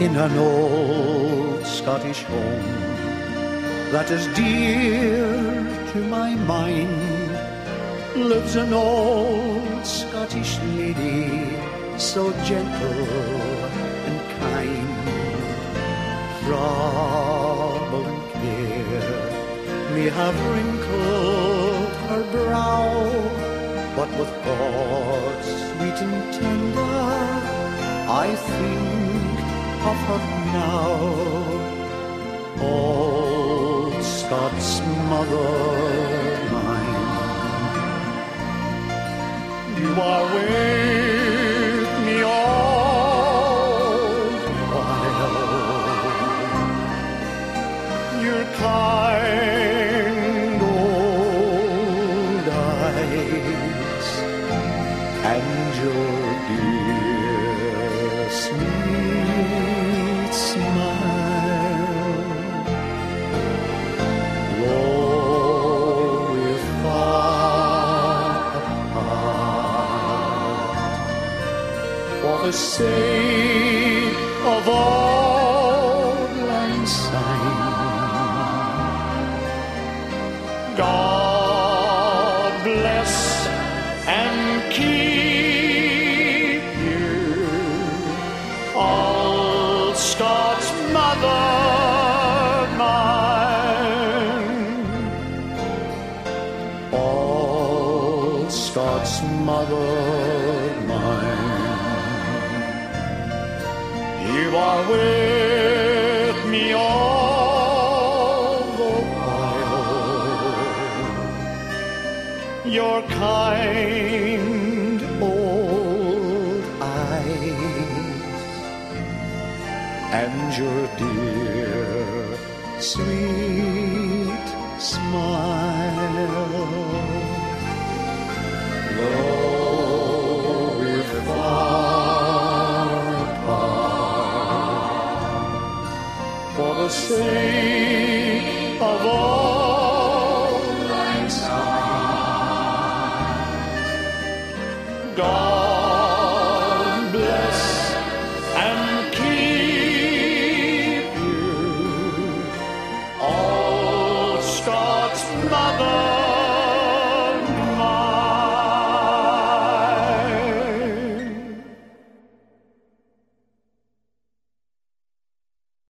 in an old Scottish home that is dear to my mind lives an old Scottish lady so gentle and kind. Trouble and care may have wrinkled her brow, but with thoughts sweet and tender, I think of now. Old Scots mother mine, you are with me all the while. Your kind old eyes and your dear the sake of auld lang syne. God bless and keep you, all Scots mother Scots mother with me all the while. Your kind old eyes and your dear sweet smile. of all mankind. God bless and keep you.